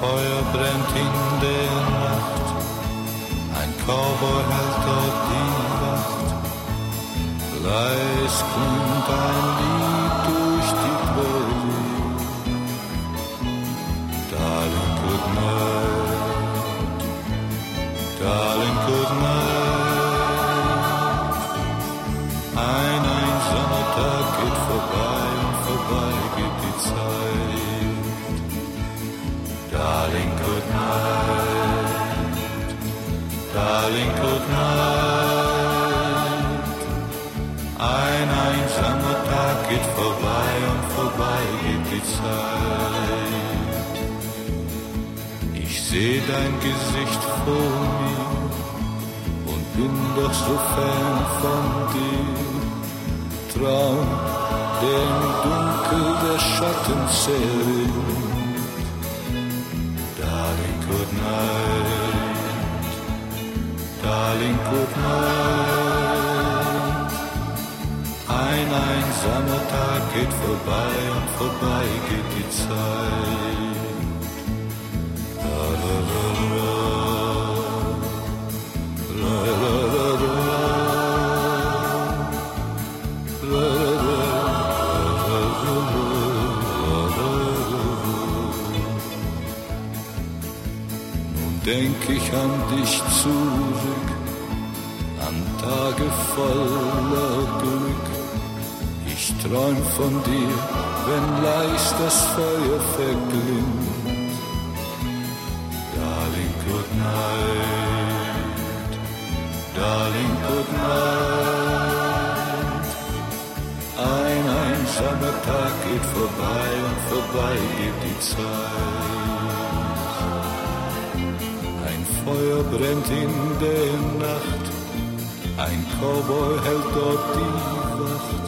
brennt in der Nacht, ein Cowboy hält dort die Wacht. Leis klingt ein Lied durch die Prairie. Darling, good night. Darling, good night. Ein einsamer Tag geht vorbei und vorbei geht die Zeit. Darling, good night. Darling, good night. Ein einsamer Tag geht vorbei und vorbei geht die Zeit. Ich seh dein Gesicht vor mir und bin doch so fern von dir. Traum, der im Dunkel der Schatten zerrinnt. Good night. Darling, good night. Ein einsamer Tag geht vorbei und vorbei geht die Zeit. Denk ich an dich zurück, an Tage voller Glück. Ich träum von dir, wenn leis das Feuer verglimmt. Darling, good night. Darling, good night. Ein einsamer Tag geht vorbei und vorbei geht die Zeit. Feuer brennt in der Nacht, ein Cowboy hält dort die Wacht.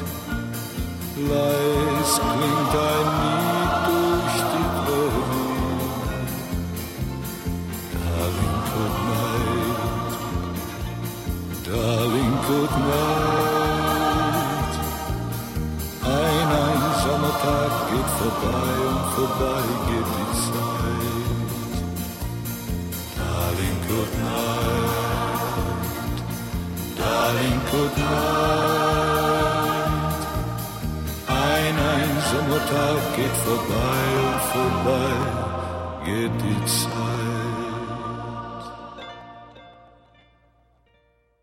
Leis klingt ein Lied durch die Prairie. Darling, good night. Darling, good night. Ein einsamer Tag geht vorbei und vorbei geht die Zeit. Good night. Darling, good night. Ein einsamer Tag geht vorbei und vorbei geht die Zeit.